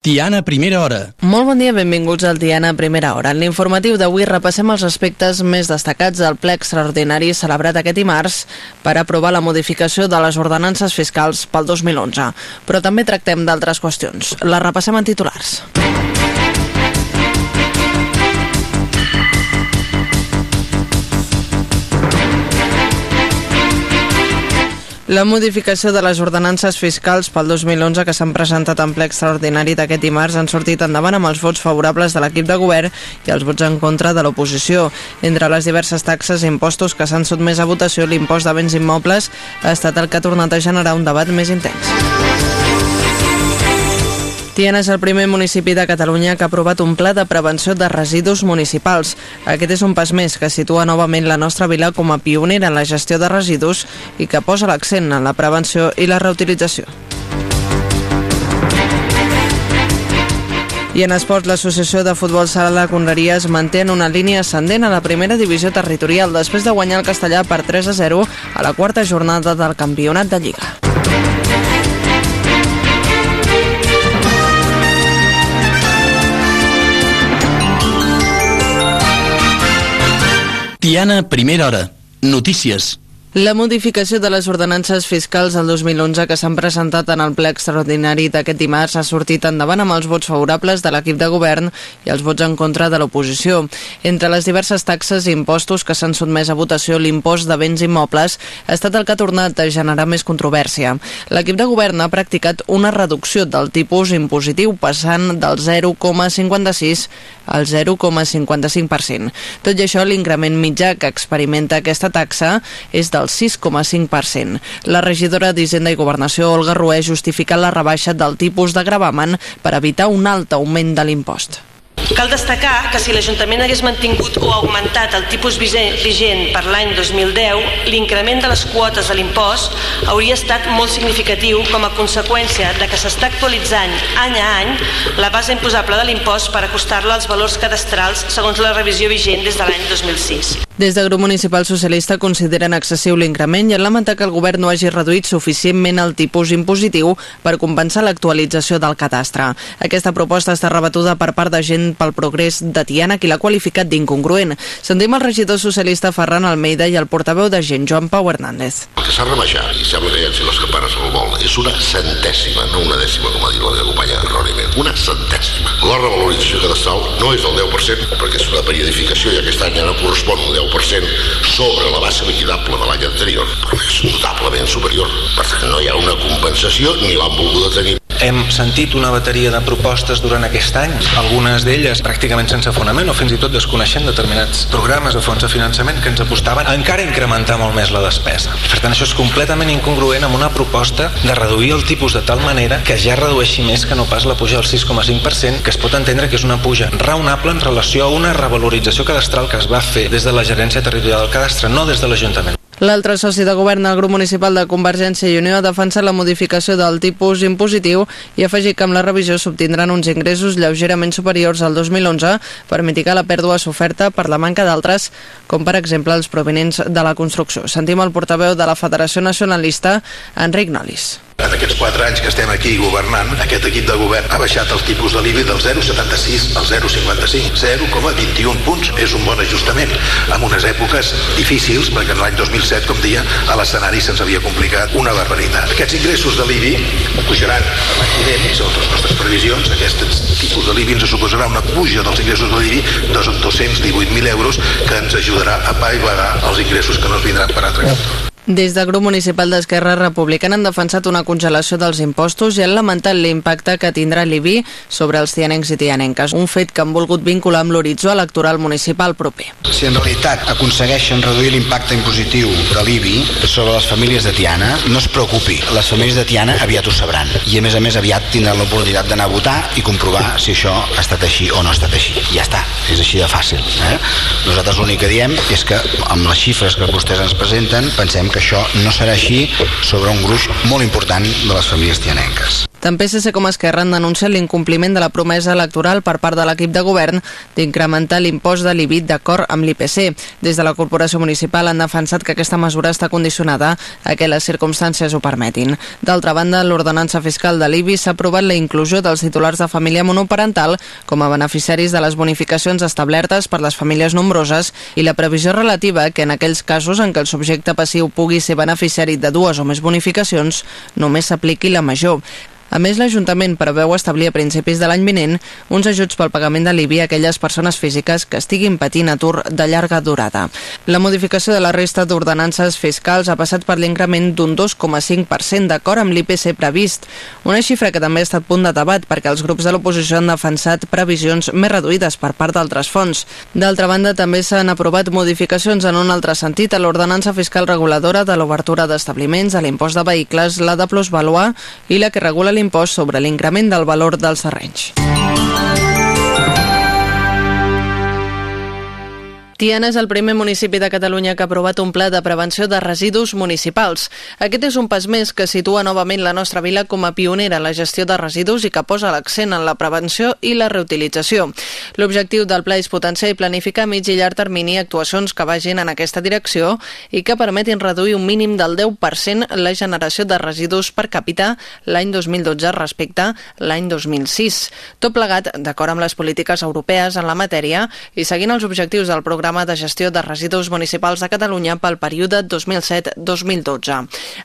Tiana, primera hora. Molt bon dia, benvinguts al Tiana, primera hora. En l'informatiu d'avui repassem els aspectes més destacats del ple extraordinari celebrat aquest dimarts per aprovar la modificació de les ordenances fiscals pel 2011. Però també tractem d'altres qüestions. Les repassem en titulars. La modificació de les ordenances fiscals pel 2011 que s'han presentat en ple extraordinari d'aquest dimarts han sortit endavant amb els vots favorables de l'equip de govern i els vots en contra de l'oposició. Entre les diverses taxes i impostos que s'han sotmès a votació, l'impost de béns immobles ha estat el que ha tornat a generar un debat més intens. Tiana és el primer municipi de Catalunya que ha aprovat un pla de prevenció de residus municipals. Aquest és un pas més que situa novament la nostra vila com a pionera en la gestió de residus i que posa l'accent en la prevenció i la reutilització. I en esports, l'Associació de Futbol Sala Conreria es manté en una línia ascendent a la primera divisió territorial després de guanyar el castellà per 3 a 0 a la quarta jornada del campionat de Lliga. Tiana, primera hora. Notícies. La modificació de les ordenances fiscals del 2011 que s'han presentat en el ple extraordinari d'aquest dimarts ha sortit endavant amb els vots favorables de l'equip de govern i els vots en contra de l'oposició. Entre les diverses taxes i impostos que s'han sotmès a votació, l'impost de béns immobles ha estat el que ha tornat a generar més controvèrsia. L'equip de govern ha practicat una reducció del tipus impositiu passant del 0,56 al 0,55%. Tot i això, l'increment mitjà que experimenta aquesta taxa és del 6,5%. La regidora d'Hisenda i Governació, Olga Rué, justifica la rebaixa del tipus de gravamen per evitar un alt augment de l'impost. Cal destacar que si l'Ajuntament hagués mantingut o augmentat el tipus vigent per l'any 2010, l'increment de les quotes de l'impost hauria estat molt significatiu com a conseqüència de que s'està actualitzant any a any la base imposable de l'impost per acostar-la als valors cadastrals segons la revisió vigent des de l'any 2006. Des del grup municipal socialista consideren excessiu l'increment i han lamentat que el govern no hagi reduït suficientment el tipus impositiu per compensar l'actualització del cadastre. Aquesta proposta està rebatuda per part de gent pel progrés de Tiana, qui l'ha qualificat d'incongruent. Sentim el regidor socialista Ferran Almeida i el portaveu de gent, Joan Pau Hernández. El que s'ha rebaixat, i sembla que hi hagi les campanes al vol, és una centèsima, no una dècima, com ha dit la meva companya erròniament, una centèsima. La revalorització cadastral no és del 10%, perquè és una periodificació i aquest any ja no correspon un 10% sobre la base liquidable de l'any anterior, però és notablement superior, perquè no hi ha una compensació ni l'han volguda tenir. Hem sentit una bateria de propostes durant aquest any, algunes d'elles pràcticament sense fonament o fins i tot desconeixent determinats programes o fons de finançament que ens apostaven a encara incrementar molt més la despesa. Per tant, això és completament incongruent amb una proposta de reduir el tipus de tal manera que ja redueixi més que no pas la puja del 6,5%, que es pot entendre que és una puja raonable en relació a una revalorització cadastral que es va fer des de la gerència territorial del cadastre, no des de l'Ajuntament. L'altre soci de govern del grup municipal de Convergència i Unió ha defensat la modificació del tipus impositiu i ha afegit que amb la revisió s'obtindran uns ingressos lleugerament superiors al 2011 per mitigar la pèrdua soferta per la manca d'altres, com per exemple els provenents de la construcció. Sentim el portaveu de la Federació Nacionalista, Enric Nolis. En aquests quatre anys que estem aquí governant, aquest equip de govern ha baixat el tipus de l'IBI del 0,76 al 0,55, 0,21 punts. És un bon ajustament, en unes èpoques difícils, perquè en l'any 2007, com dia, a l'escenari se'ns havia complicat una barbaritat. Aquests ingressos de l'IBI pujaran l'any vinent, segons les nostres previsions, aquest tipus de l'IBI ens suposarà una puja dels ingressos de l'IBI de 218.000 euros que ens ajudarà a paivagar els ingressos que no es vindran per altre cantó. Des del grup municipal d'Esquerra Republicana han defensat una congelació dels impostos i han lamentat l'impacte que tindrà l'IBI sobre els tianencs i tianenques, un fet que han volgut vincular amb l'horitzó electoral municipal proper. Si en realitat aconsegueixen reduir l'impacte impositiu de l'IBI sobre les famílies de Tiana, no es preocupi, les famílies de Tiana aviat ho sabran i a més a més aviat tindran l'oportunitat d'anar a votar i comprovar si això ha estat així o no ha estat així. Ja està, és així de fàcil. Eh? Nosaltres l'únic que diem és que amb les xifres que vostès ens presenten pensem que això no serà així sobre un gruix molt important de les famílies tianenques. Tant PSC com Esquerra han denunciat l'incompliment de la promesa electoral per part de l'equip de govern d'incrementar l'impost de l'IBIT d'acord amb l'IPC. Des de la Corporació Municipal han defensat que aquesta mesura està condicionada a que les circumstàncies ho permetin. D'altra banda, l'ordenança fiscal de l'IBI s'ha aprovat la inclusió dels titulars de família monoparental com a beneficiaris de les bonificacions establertes per les famílies nombroses i la previsió relativa que en aquells casos en què el subjecte passiu pugui ser beneficiari de dues o més bonificacions només s'apliqui la major. A més, l'Ajuntament preveu establir a principis de l'any vinent uns ajuts pel pagament de l'IBI a aquelles persones físiques que estiguin patint atur de llarga durada. La modificació de la resta d'ordenances fiscals ha passat per l'increment d'un 2,5% d'acord amb l'IPC previst, una xifra que també ha estat punt de debat perquè els grups de l'oposició han defensat previsions més reduïdes per part d'altres fons. D'altra banda, també s'han aprovat modificacions en un altre sentit a l'ordenança fiscal reguladora de l'obertura d'establiments, a l'impost de vehicles, la de plusvalua i la que regula l'impost sobre l'increment del valor dels terrenys. Tiana és el primer municipi de Catalunya que ha aprovat un pla de prevenció de residus municipals. Aquest és un pas més que situa novament la nostra vila com a pionera en la gestió de residus i que posa l'accent en la prevenció i la reutilització. L'objectiu del pla és potenciar i planificar a mig i llarg termini actuacions que vagin en aquesta direcció i que permetin reduir un mínim del 10% la generació de residus per càpita l'any 2012 respecte l'any 2006. Tot plegat d'acord amb les polítiques europees en la matèria i seguint els objectius del programa Programa de Gestió de Residus Municipals de Catalunya pel període 2007-2012.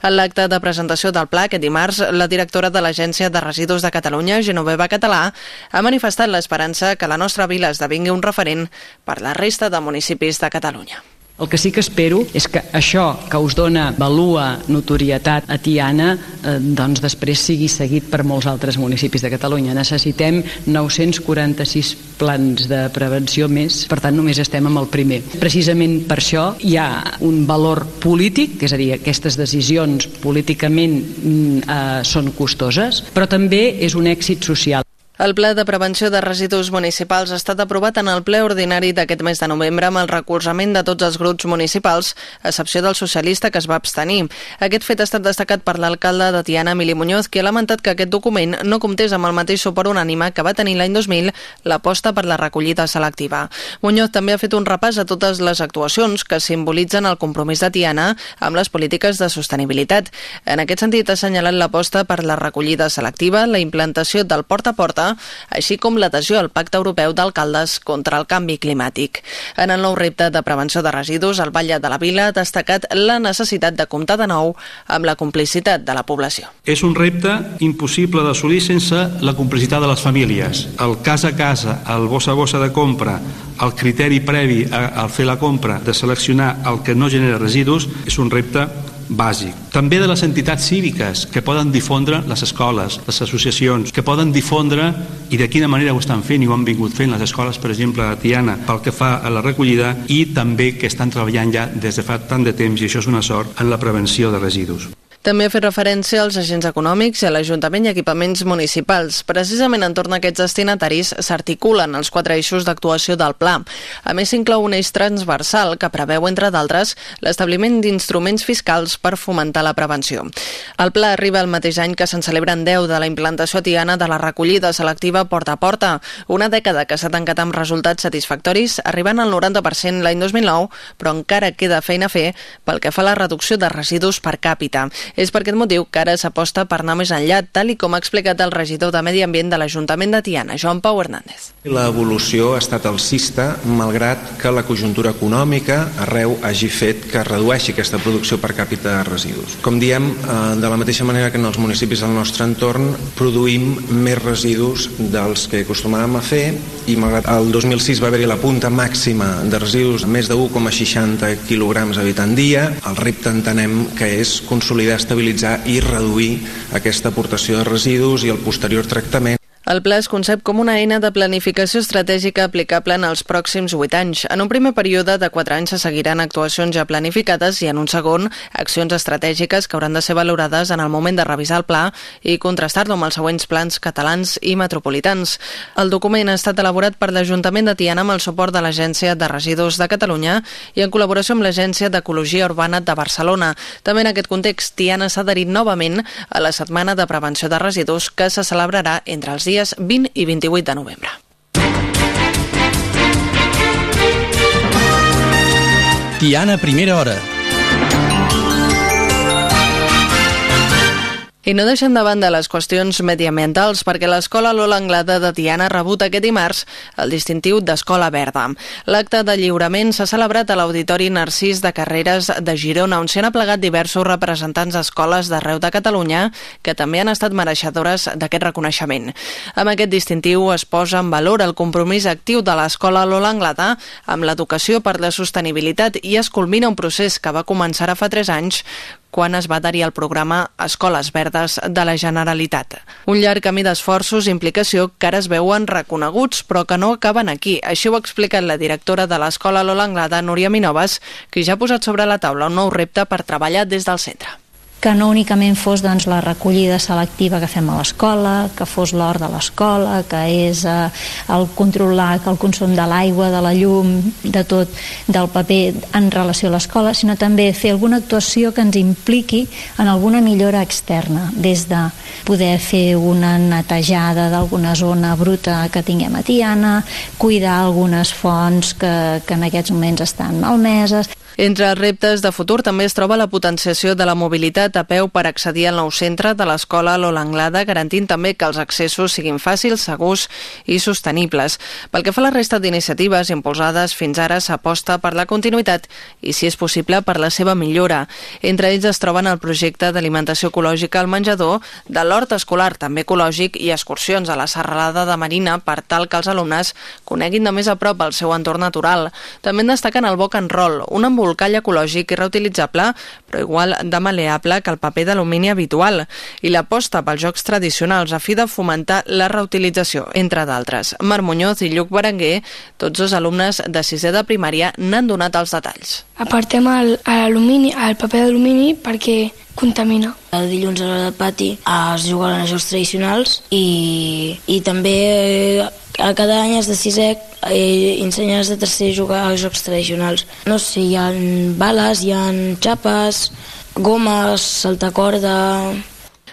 En l'acte de presentació del pla aquest dimarts, la directora de l'Agència de Residus de Catalunya, Genoveva Català, ha manifestat l'esperança que la nostra vila esdevingui un referent per la resta de municipis de Catalunya. El que sí que espero és que això que us dona valua, notorietat a Tiana, eh, doncs després sigui seguit per molts altres municipis de Catalunya. Necessitem 946 plans de prevenció més, per tant només estem amb el primer. Precisament per això hi ha un valor polític, és a dir, aquestes decisions políticament mm, eh, són costoses, però també és un èxit social. El Pla de Prevenció de Residus Municipals ha estat aprovat en el ple ordinari d'aquest mes de novembre amb el recolzament de tots els grups municipals, a excepció del socialista que es va abstenir. Aquest fet ha estat destacat per l'alcalde de Tiana, Emili Muñoz, que ha lamentat que aquest document no comptés amb el mateix suport unànime que va tenir l'any 2000 l'aposta per la recollida selectiva. Muñoz també ha fet un repàs a totes les actuacions que simbolitzen el compromís de Tiana amb les polítiques de sostenibilitat. En aquest sentit, ha assenyalat l'aposta per la recollida selectiva, la implantació del porta a porta així com l'adhesió al Pacte Europeu d'Alcaldes contra el Canvi Climàtic. En el nou repte de prevenció de residus, el Batlle de la Vila ha destacat la necessitat de comptar de nou amb la complicitat de la població. És un repte impossible d'assolir sense la complicitat de les famílies. El casa a casa, el bossa a bossa de compra, el criteri previ al fer la compra de seleccionar el que no genera residus és un repte bàsic. També de les entitats cíviques que poden difondre les escoles, les associacions, que poden difondre i de quina manera ho estan fent i ho han vingut fent les escoles, per exemple, a Tiana, pel que fa a la recollida i també que estan treballant ja des de fa tant de temps, i això és una sort, en la prevenció de residus. També ha fet referència als agents econòmics i a l'Ajuntament i equipaments municipals. Precisament entorn a aquests destinataris s'articulen els quatre eixos d'actuació del pla. A més, s'inclou un eix transversal que preveu, entre d'altres, l'establiment d'instruments fiscals per fomentar la prevenció. El pla arriba el mateix any que se'n celebren 10 de la implantació tiana de la recollida selectiva porta a porta, una dècada que s'ha tancat amb resultats satisfactoris, arribant al 90% l'any 2009, però encara queda feina a fer pel que fa a la reducció de residus per càpita. És per aquest motiu que ara s'aposta per anar més enllà, tal i com ha explicat el regidor de Medi Ambient de l'Ajuntament de Tiana, Joan Pau Hernández. L'evolució ha estat alcista, malgrat que la conjuntura econòmica arreu hagi fet que redueixi aquesta producció per càpita de residus. Com diem, eh, de la mateixa manera que en els municipis del nostre entorn produïm més residus dels que acostumàvem a fer i malgrat el 2006 va haver-hi la punta màxima de residus més de 1,60 quilograms habitant dia, el repte entenem que és consolidar estabilitzar i reduir aquesta aportació de residus i el posterior tractament El pla es concep com una eina de planificació estratègica aplicable en els pròxims 8 anys. En un primer període de 4 anys se seguiran actuacions ja planificades i en un segon accions estratègiques que hauran de ser valorades en el moment de revisar el pla i contrastar-lo amb els següents plans catalans i metropolitans. El document ha estat elaborat per l'Ajuntament de Tiana amb el suport de l'Agència de Residus de Catalunya i en col·laboració amb l'Agència d'Ecologia Urbana de Barcelona. També en aquest context, Tiana s'ha adherit novament a la Setmana de Prevenció de Residus que se celebrarà entre els dies dies 20 i 28 de novembre. Tiana, primera hora. I no deixem de banda les qüestions mediambientals perquè l'Escola Lola Anglada de Tiana ha rebut aquest dimarts el distintiu d'Escola Verda. L'acte de lliurament s'ha celebrat a l'Auditori Narcís de Carreres de Girona, on s'hi han aplegat diversos representants d'escoles d'arreu de Catalunya que també han estat mereixedores d'aquest reconeixement. Amb aquest distintiu es posa en valor el compromís actiu de l'Escola Lola Anglada amb l'educació per la sostenibilitat i es culmina un procés que va començar a fa 3 anys quan es va adherir al programa Escoles Verdes de la Generalitat. Un llarg camí d'esforços i implicació que ara es veuen reconeguts, però que no acaben aquí. Així ho ha explicat la directora de l'Escola Lola Anglada, Núria Minoves, que ja ha posat sobre la taula un nou repte per treballar des del centre que no únicament fos doncs, la recollida selectiva que fem a l'escola, que fos l'hort de l'escola, que és eh, el controlar que el consum de l'aigua, de la llum, de tot, del paper en relació a l'escola, sinó també fer alguna actuació que ens impliqui en alguna millora externa, des de poder fer una netejada d'alguna zona bruta que tinguem a Tiana, cuidar algunes fonts que, que en aquests moments estan malmeses, entre els reptes de futur també es troba la potenciació de la mobilitat a peu per accedir al nou centre de l'escola Lola Anglada, garantint també que els accessos siguin fàcils, segurs i sostenibles. Pel que fa a la resta d'iniciatives impulsades fins ara s'aposta per la continuïtat i, si és possible, per la seva millora. Entre ells es troben el projecte d'alimentació ecològica al menjador, de l'hort escolar també ecològic i excursions a la serralada de Marina per tal que els alumnes coneguin de més a prop el seu entorn natural. També en destaquen el Boc and Roll, un embolcall ecològic i reutilitzable, però igual de maleable que el paper d'alumini habitual, i l'aposta pels jocs tradicionals a fi de fomentar la reutilització, entre d'altres. Mar Muñoz i Lluc Berenguer, tots dos alumnes de sisè de primària, n'han donat els detalls. Apartem l'alumini, el, el paper d'alumini perquè contamina. El dilluns a l'hora de pati es juguen a jocs tradicionals i, i també a cada any has de sisè eh, ensenyes de tercer a jugar als jocs tradicionals. No sé, hi ha bales, hi ha xapes, gomes, saltar corda...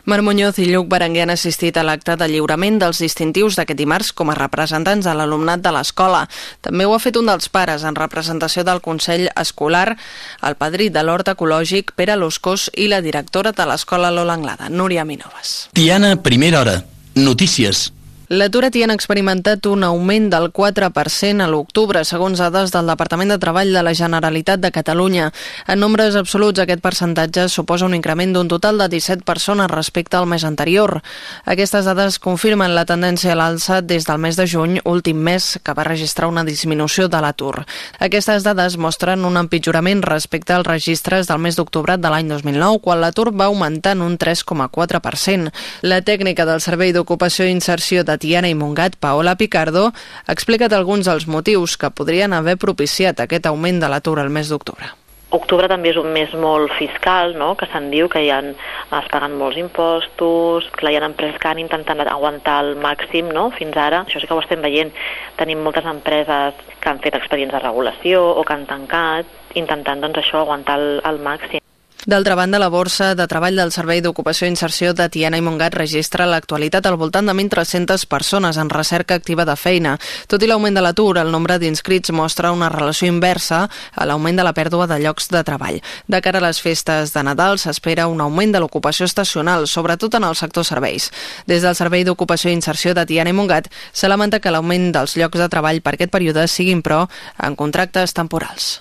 Mar Muñoz i Lluc Berenguer han assistit a l'acte de lliurament dels distintius d'aquest dimarts com a representants de l'alumnat de l'escola. També ho ha fet un dels pares en representació del Consell Escolar, el padrí de l'Hort Ecològic, Pere Loscós, i la directora de l'Escola Lola Anglada, Núria Minoves. Tiana, primera hora. Notícies. L'atur a Tiana ha experimentat un augment del 4% a l'octubre, segons dades del Departament de Treball de la Generalitat de Catalunya. En nombres absoluts, aquest percentatge suposa un increment d'un total de 17 persones respecte al mes anterior. Aquestes dades confirmen la tendència a l'alça des del mes de juny, últim mes que va registrar una disminució de l'atur. Aquestes dades mostren un empitjorament respecte als registres del mes d'octubre de l'any 2009, quan l'atur va augmentar en un 3,4%. La tècnica del Servei d'Ocupació i Inserció de Tiana i Montgat, Paola Picardo, ha explicat alguns dels motius que podrien haver propiciat aquest augment de l'atur al mes d'octubre. Octubre també és un mes molt fiscal, no? que se'n diu que hi han, es paguen molts impostos, que hi ha empreses que han intentat aguantar al màxim no? fins ara. Això sí que ho estem veient. Tenim moltes empreses que han fet expedients de regulació o que han tancat, intentant doncs, això aguantar al, al màxim. D'altra banda, la borsa de treball del Servei d'Ocupació i Inserció de Tiana i Montgat registra l'actualitat al voltant de 1.300 persones en recerca activa de feina. Tot i l'augment de l'atur, el nombre d'inscrits mostra una relació inversa a l'augment de la pèrdua de llocs de treball. De cara a les festes de Nadal s'espera un augment de l'ocupació estacional, sobretot en el sector serveis. Des del Servei d'Ocupació i Inserció de Tiana i Montgat se lamenta que l'augment dels llocs de treball per aquest període siguin, però, en contractes temporals.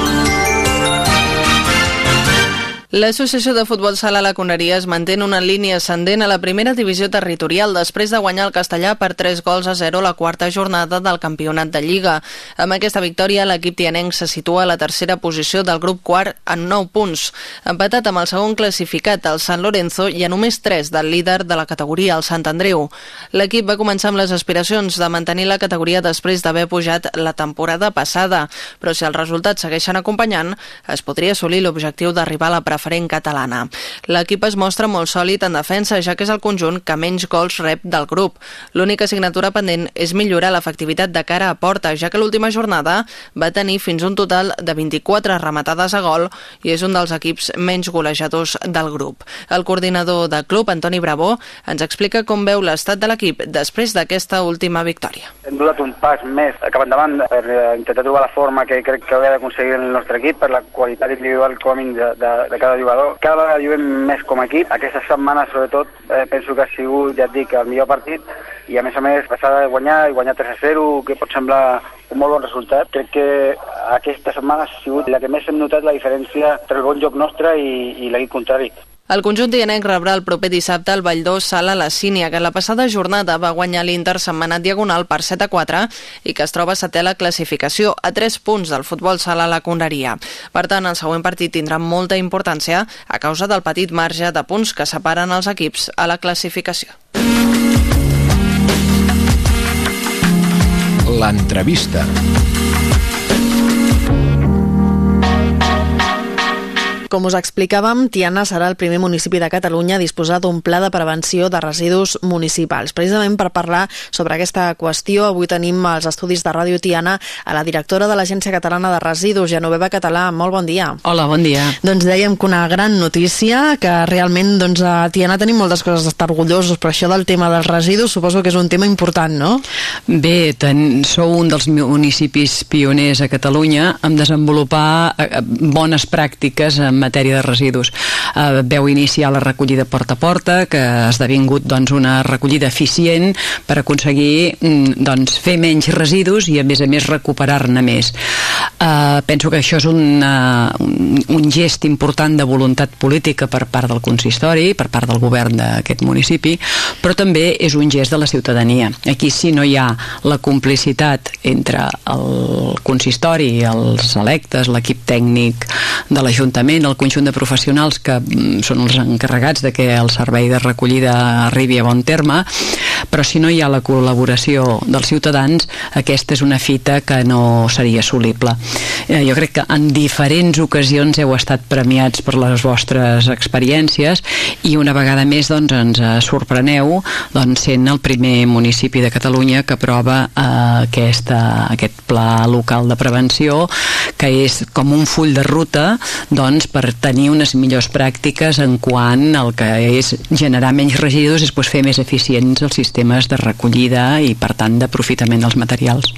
L'Associació de Futbol Sala La Coneria es manté en una línia ascendent a la primera divisió territorial després de guanyar el Castellà per 3 gols a 0 la quarta jornada del campionat de Lliga. Amb aquesta victòria, l'equip tianenc se situa a la tercera posició del grup quart en 9 punts, empatat amb el segon classificat, el San Lorenzo, i a només 3 del líder de la categoria, el Sant Andreu. L'equip va començar amb les aspiracions de mantenir la categoria després d'haver pujat la temporada passada, però si els resultats segueixen acompanyant, es podria assolir l'objectiu d'arribar a la preferència preferent catalana. L'equip es mostra molt sòlid en defensa, ja que és el conjunt que menys gols rep del grup. L'única assignatura pendent és millorar l'efectivitat de cara a porta, ja que l'última jornada va tenir fins un total de 24 rematades a gol i és un dels equips menys golejadors del grup. El coordinador de club, Antoni Bravo, ens explica com veu l'estat de l'equip després d'aquesta última victòria. Hem donat un pas més cap endavant per eh, intentar trobar la forma que crec que hauria d'aconseguir el nostre equip per la qualitat individual com de, de, de cada jugador. Cada vegada juguem més com a equip. Aquesta setmana, sobretot, eh, penso que ha sigut, ja et dic, el millor partit i a més a més passar de guanyar i guanyar 3 a 0, que pot semblar un molt bon resultat. Crec que aquesta setmana ha sigut la que més hem notat la diferència entre el bon joc nostre i, i l'equip contrari. El conjunt dianenc rebrà el proper dissabte el Valldós Sala la Sínia, que la passada jornada va guanyar l'Inter setmanat diagonal per 7 a 4 i que es troba setè a la classificació, a 3 punts del futbol sala la Conreria. Per tant, el següent partit tindrà molta importància a causa del petit marge de punts que separen els equips a la classificació. L'entrevista. Com us explicàvem, Tiana serà el primer municipi de Catalunya a disposar d'un pla de prevenció de residus municipals. Precisament per parlar sobre aquesta qüestió, avui tenim als estudis de Ràdio Tiana a la directora de l'Agència Catalana de Residus, Genoveva Català. Molt bon dia. Hola, bon dia. Doncs dèiem que una gran notícia, que realment doncs, a Tiana tenim moltes coses d'estar orgullosos, però això del tema dels residus suposo que és un tema important, no? Bé, ten, sou un dels municipis pioners a Catalunya en desenvolupar eh, bones pràctiques en matèria de residus. Eh, veu iniciar la recollida porta a porta, que ha esdevingut doncs, una recollida eficient per aconseguir mm, doncs, fer menys residus i a més a més recuperar-ne més. Eh, penso que això és una, un, un gest important de voluntat política per part del consistori, per part del govern d'aquest municipi, però també és un gest de la ciutadania. Aquí si no hi ha la complicitat entre el consistori, els electes, l'equip tècnic de l'Ajuntament, el conjunt de professionals que mm, són els encarregats de que el servei de recollida arribi a bon terme, però si no hi ha la col·laboració dels ciutadans, aquesta és una fita que no seria assolible. Eh, jo crec que en diferents ocasions heu estat premiats per les vostres experiències i una vegada més doncs, ens sorpreneu doncs, sent el primer municipi de Catalunya que aprova eh, aquesta, aquest pla local de prevenció que és com un full de ruta doncs, per tenir unes millors pràctiques en quant el que és generar menys residus i després fer més eficients els sistemes de recollida i per tant d'aprofitament dels materials.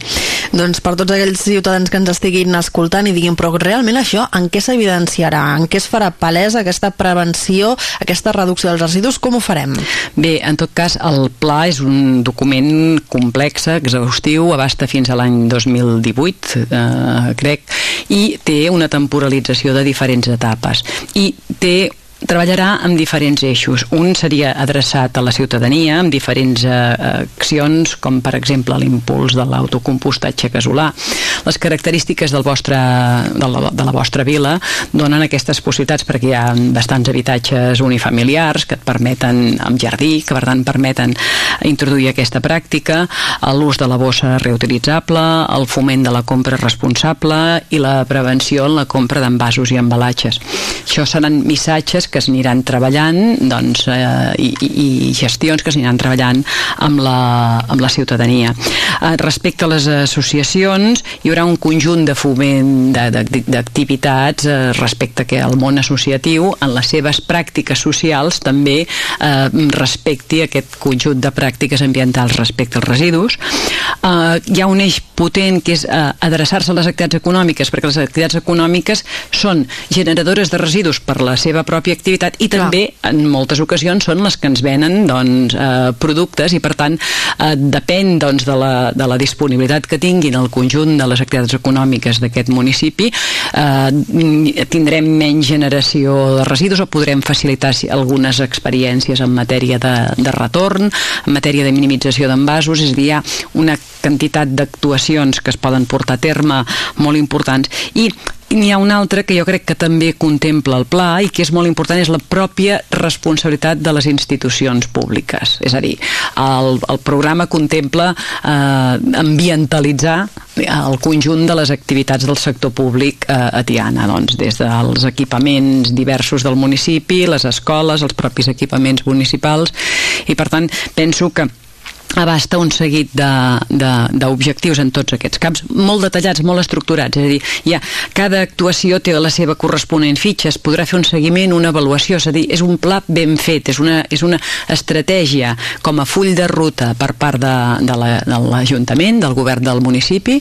Doncs per tots aquells ciutadans que ens estiguin escoltant i diguin però realment això en què s'evidenciarà? En què es farà palesa aquesta prevenció, aquesta reducció dels residus? Com ho farem? Bé, en tot cas el pla és un document complex, exhaustiu, abasta fins a l'any 2018, eh, crec, i té una temporalització de diferents etapes i té treballarà amb diferents eixos. Un seria adreçat a la ciutadania amb diferents eh, accions, com per exemple l'impuls de l'autocompostatge casolà. Les característiques del vostre, de, la, de la vostra vila donen aquestes possibilitats perquè hi ha bastants habitatges unifamiliars que et permeten, amb jardí, que per tant permeten introduir aquesta pràctica, l'ús de la bossa reutilitzable, el foment de la compra responsable i la prevenció en la compra d'envasos i embalatges. Això seran missatges que s'aniran treballant doncs, eh, i, i gestions que s'aniran treballant amb la, amb la ciutadania. Eh, respecte a les associacions, hi haurà un conjunt de foment d'activitats eh, respecte que el món associatiu en les seves pràctiques socials també eh, respecti aquest conjunt de pràctiques ambientals respecte als residus. Eh, hi ha un eix potent que és eh, adreçar-se a les activitats econòmiques perquè les activitats econòmiques són generadores de residus per la seva pròpia objectivitat i també Clar. en moltes ocasions són les que ens venen doncs, eh, productes i per tant eh, depèn doncs, de, la, de la disponibilitat que tinguin el conjunt de les activitats econòmiques d'aquest municipi eh, tindrem menys generació de residus o podrem facilitar algunes experiències en matèria de, de retorn, en matèria de minimització d'envasos, és a dir, hi ha una quantitat d'actuacions que es poden portar a terme molt importants. I n'hi ha una altra que jo crec que també contempla el pla i que és molt important, és la pròpia responsabilitat de les institucions públiques. És a dir, el, el programa contempla eh, ambientalitzar el conjunt de les activitats del sector públic eh, a Tiana, doncs, des dels equipaments diversos del municipi, les escoles, els propis equipaments municipals, i per tant penso que abasta un seguit d'objectius en tots aquests camps, molt detallats, molt estructurats, és a dir, ja, cada actuació té la seva corresponent fitxa, es podrà fer un seguiment, una avaluació, és a dir, és un pla ben fet, és una, és una estratègia com a full de ruta per part de, de l'Ajuntament, la, del govern del municipi,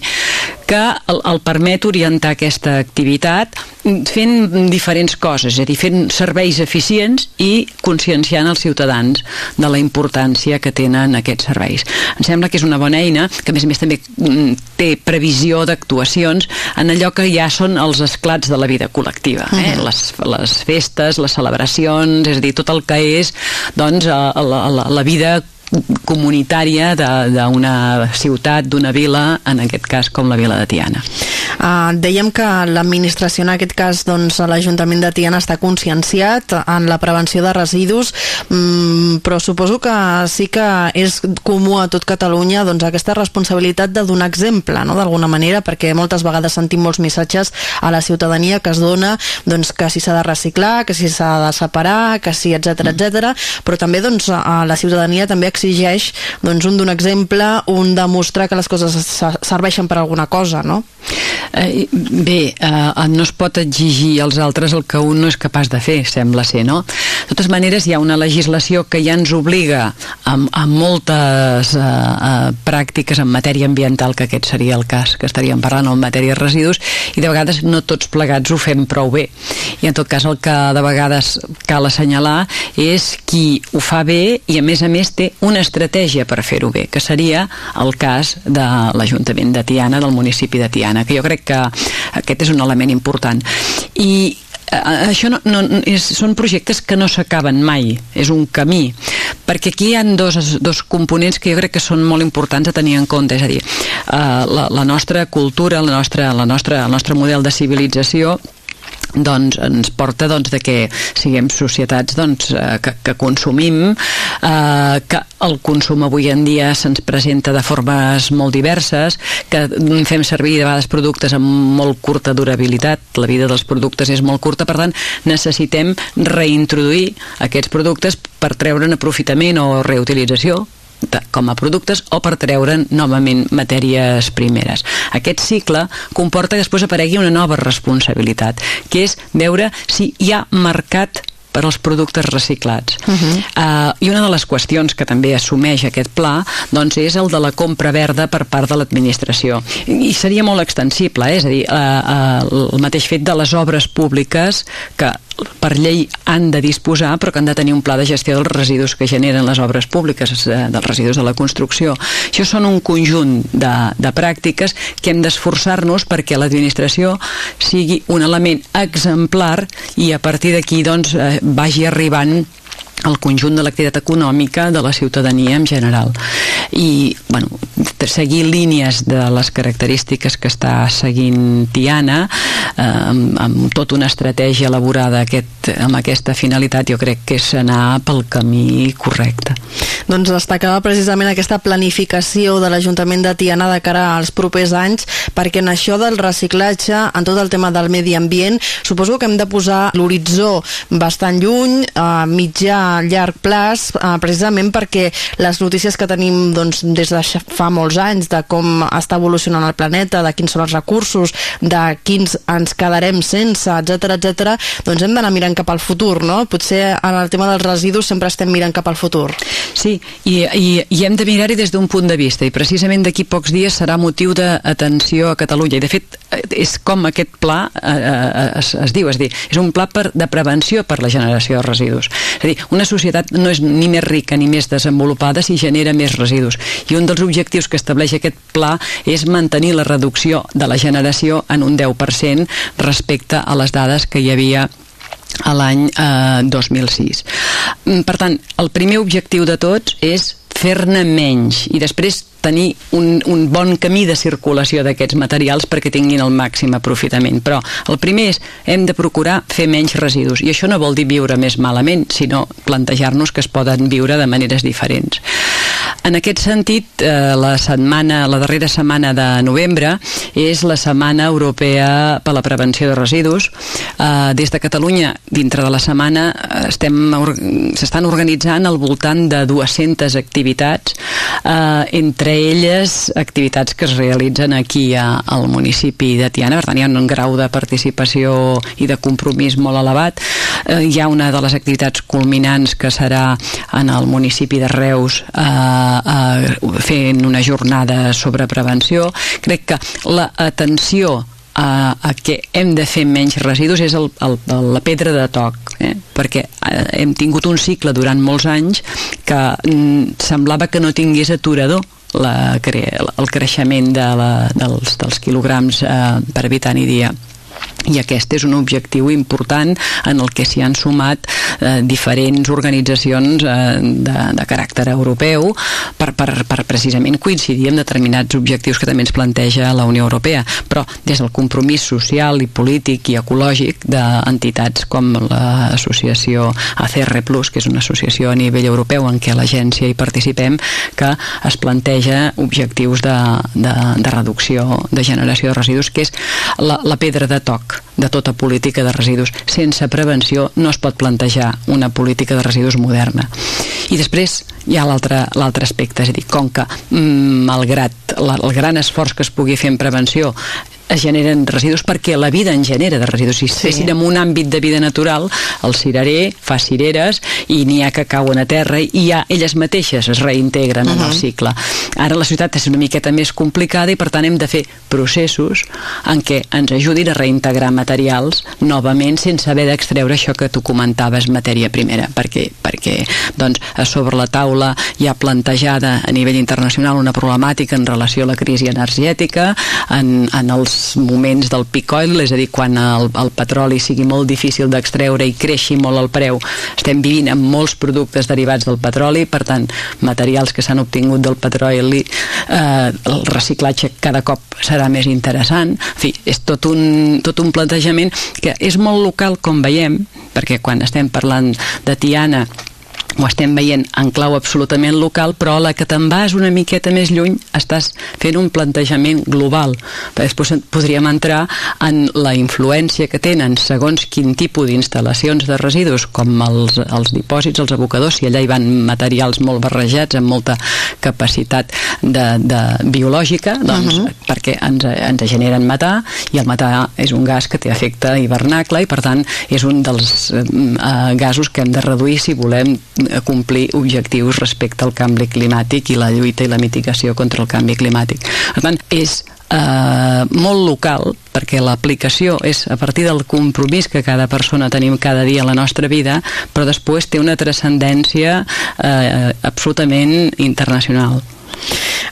que el, el permet orientar aquesta activitat fent diferents coses, és a dir, fent serveis eficients i conscienciant els ciutadans de la importància que tenen aquests serveis. Em sembla que és una bona eina, que a més a més també mm, té previsió d'actuacions en allò que ja són els esclats de la vida col·lectiva, eh? Uh -huh. les, les festes, les celebracions, és a dir, tot el que és doncs, la, la, la vida comunitària d'una ciutat, d'una vila, en aquest cas com la vila de Tiana. Uh, dèiem que l'administració, en aquest cas doncs, l'Ajuntament de Tiana està conscienciat en la prevenció de residus, um, però suposo que sí que és comú a tot Catalunya doncs, aquesta responsabilitat de donar exemple, no? d'alguna manera, perquè moltes vegades sentim molts missatges a la ciutadania que es dona doncs, que si s'ha de reciclar, que si s'ha de separar, que si, etc etc. però també doncs, a la ciutadania també exigeix doncs, un donar exemple, un demostrar que les coses serveixen per alguna cosa, no? Eh, bé, eh, no es pot exigir als altres el que un no és capaç de fer, sembla ser, no? De totes maneres, hi ha una legislació que ja ens obliga a, a moltes eh, eh, pràctiques en matèria ambiental, que aquest seria el cas que estaríem parlant, en matèria de residus, i de vegades no tots plegats ho fem prou bé. I en tot cas el que de vegades cal assenyalar és qui ho fa bé i a més a més té una estratègia per fer-ho bé, que seria el cas de l'Ajuntament de Tiana, del municipi de Tiana, que jo crec que aquest és un element important. I eh, això no, no, és, són projectes que no s'acaben mai, és un camí perquè aquí hi ha dos, dos components que jo crec que són molt importants a tenir en compte, és a dir, uh, la, la nostra cultura, la nostra, la nostra, el nostre model de civilització doncs ens porta doncs, de que siguem societats doncs, eh, que, que consumim eh, que el consum avui en dia se'ns presenta de formes molt diverses que fem servir de vegades productes amb molt curta durabilitat la vida dels productes és molt curta per tant necessitem reintroduir aquests productes per treure'n aprofitament o reutilització com a productes o per treure'n novament matèries primeres. Aquest cicle comporta que després aparegui una nova responsabilitat, que és veure si hi ha mercat per als productes reciclats. Uh -huh. uh, I una de les qüestions que també assumeix aquest pla doncs, és el de la compra verda per part de l'administració. I seria molt extensible, eh? és a dir, uh, uh, el mateix fet de les obres públiques que per llei han de disposar però que han de tenir un pla de gestió dels residus que generen les obres públiques, eh, dels residus de la construcció. Això són un conjunt de, de pràctiques que hem d'esforçar-nos perquè l'administració sigui un element exemplar i a partir d'aquí doncs, eh, vagi arribant el conjunt de l'activitat econòmica de la ciutadania en general i bueno, seguir línies de les característiques que està seguint Tiana eh, amb, amb tota una estratègia elaborada aquest, amb aquesta finalitat jo crec que és anar pel camí correcte. Doncs destacava precisament aquesta planificació de l'Ajuntament de Tiana de cara als propers anys perquè en això del reciclatge, en tot el tema del medi ambient, suposo que hem de posar l'horitzó bastant lluny, a mitjà, llarg plaç, eh, precisament perquè les notícies que tenim doncs, des de fa molts anys de com està evolucionant el planeta, de quins són els recursos, de quins ens quedarem sense, etc etc. doncs hem d'anar mirant cap al futur, no? Potser en el tema dels residus sempre estem mirant cap al futur. Sí, Sí, i, i, i hem de mirar-hi des d'un punt de vista i precisament d'aquí pocs dies serà motiu d'atenció a Catalunya i de fet és com aquest pla eh, eh, es, es diu, és dir, és un pla per, de prevenció per la generació de residus. És a dir, una societat no és ni més rica ni més desenvolupada si genera més residus i un dels objectius que estableix aquest pla és mantenir la reducció de la generació en un 10% respecte a les dades que hi havia a l'any eh, 2006. Mm, per tant, el primer objectiu de tots és fer-ne menys i després tenir un, un bon camí de circulació d'aquests materials perquè tinguin el màxim aprofitament. Però el primer és hem de procurar fer menys residus i això no vol dir viure més malament, sinó plantejar-nos que es poden viure de maneres diferents. En aquest sentit, eh, la setmana, la darrera setmana de novembre és la Setmana Europea per la Prevenció de Residus. Eh, des de Catalunya, dintre de la setmana, estem s'estan organitzant al voltant de 200 activitats, eh, entre elles activitats que es realitzen aquí a, al municipi de Tiana, per tant hi ha un grau de participació i de compromís molt elevat. Eh, hi ha una de les activitats culminants que serà en el municipi de Reus eh, eh, fent una jornada sobre prevenció. Crec que l'atenció a, a que hem de fer menys residus és el, el, la pedra de toc eh? perquè eh, hem tingut un cicle durant molts anys que mm, semblava que no tingués aturador la, el creixement de la, dels, dels quilograms eh, per habitant i dia i aquest és un objectiu important en el que s'hi han sumat eh, diferents organitzacions eh, de, de caràcter europeu per, per, per precisament coincidir amb determinats objectius que també ens planteja la Unió Europea. Però des del compromís social i polític i ecològic d'entitats com l'associació ACR que és una associació a nivell europeu en què l'agència hi participem que es planteja objectius de, de, de reducció de generació de residus que és la, la pedra de toc de tota política de residus. Sense prevenció no es pot plantejar una política de residus moderna. I després hi ha l'altre aspecte, és a dir, com que mm, malgrat la, el gran esforç que es pugui fer en prevenció es generen residus perquè la vida en genera de residus. Si estessin sí. en un àmbit de vida natural, el cirerer fa cireres i n'hi ha que cauen a terra i ja elles mateixes es reintegren uh -huh. en el cicle. Ara la ciutat és una miqueta més complicada i per tant hem de fer processos en què ens ajudin a reintegrar materials novament sense haver d'extreure això que tu comentaves matèria primera perquè, perquè doncs, a sobre la taula hi ha plantejada a nivell internacional una problemàtica en relació a la crisi energètica en, en els moments del peak oil, és a dir, quan el, el petroli sigui molt difícil d'extreure i creixi molt el preu, estem vivint amb molts productes derivats del petroli, per tant, materials que s'han obtingut del petroli, eh, el reciclatge cada cop serà més interessant. En fi, és tot un, tot un plantejament que és molt local, com veiem, perquè quan estem parlant de Tiana ho estem veient en clau absolutament local, però la que te'n vas una miqueta més lluny estàs fent un plantejament global. Després podríem entrar en la influència que tenen segons quin tipus d'instal·lacions de residus, com els, els dipòsits, els abocadors, si allà hi van materials molt barrejats, amb molta capacitat de, de biològica, doncs, uh -huh. perquè ens, ens generen metà, i el metà és un gas que té efecte hivernacle, i per tant és un dels eh, gasos que hem de reduir si volem complir objectius respecte al canvi climàtic i la lluita i la mitigació contra el canvi climàtic. Per tant, és eh, molt local perquè l'aplicació és a partir del compromís que cada persona tenim cada dia a la nostra vida però després té una transcendència eh, absolutament internacional.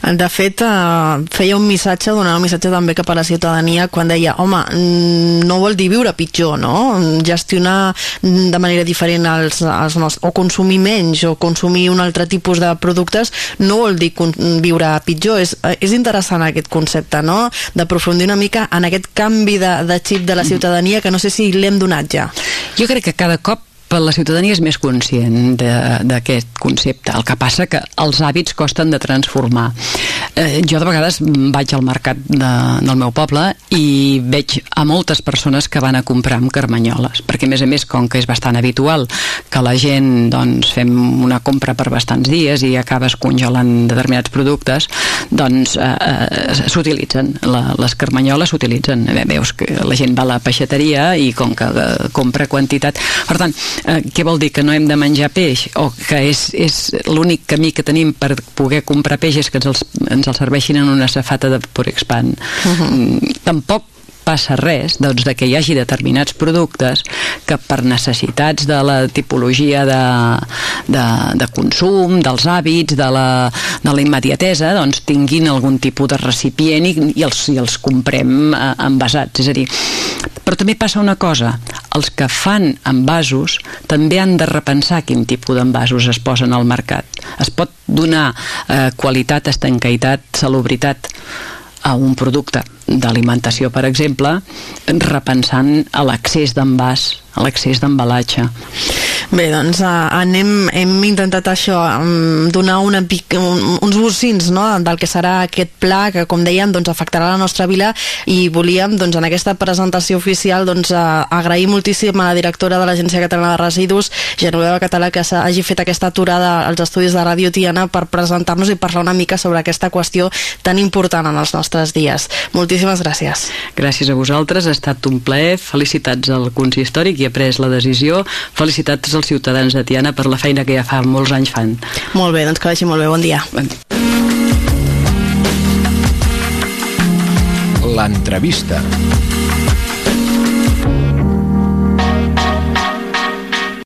De fet, eh, feia un missatge, donava un missatge també cap a la ciutadania quan deia, home, no vol dir viure pitjor, no? Gestionar de manera diferent els, els nostres, o consumir menys o consumir un altre tipus de productes no vol dir viure pitjor. És, és interessant aquest concepte, no? D'aprofundir una mica en aquest canvi de, de xip de la ciutadania que no sé si l'hem donat ja. Jo crec que cada cop la ciutadania és més conscient d'aquest concepte. El que passa que els hàbits costen de transformar. Eh, jo de vegades vaig al mercat de, del meu poble i veig a moltes persones que van a comprar amb carmanyoles, perquè a més a més, com que és bastant habitual que la gent doncs, fem una compra per bastants dies i acabes congelant determinats productes, doncs eh, eh, s'utilitzen, les carmanyoles s'utilitzen. Veus que la gent va a la peixateria i com que eh, compra quantitat... Per tant, eh, què vol dir? Que no hem de menjar peix? O que és, és l'únic camí que tenim per poder comprar peix és que ens els, ens els serveixin en una safata de Purexpan. Uh -huh. Mm, tampoc passa res doncs, de que hi hagi determinats productes que per necessitats de la tipologia de, de, de consum, dels hàbits, de la, de la immediatesa, doncs tinguin algun tipus de recipient i, i, els, i els comprem eh, envasats. És a dir, però també passa una cosa, els que fan envasos també han de repensar quin tipus d'envasos es posen al mercat. Es pot donar eh, qualitat, estancaïtat, salubritat a un producte d'alimentació, per exemple, repensant l'accés d'envàs l'accés d'embalatge. Bé, doncs uh, anem, hem intentat això, um, donar una uns bocins no, del que serà aquest pla que, com dèiem, doncs, afectarà la nostra vila i volíem, doncs, en aquesta presentació oficial doncs, uh, agrair moltíssim a la directora de l'Agència Catalana de Residus, Genoveva Català, que hagi fet aquesta aturada als estudis de Ràdio Tiana per presentar-nos i parlar una mica sobre aquesta qüestió tan important en els nostres dies. Moltíssimes gràcies. Gràcies a vosaltres, ha estat un plaer. Felicitats al consistori qui ha pres la decisió. Felicitats als ciutadans de Tiana per la feina que ja fa molts anys fan. Molt bé, doncs que vagi molt bé. Bon dia. Bon L'entrevista.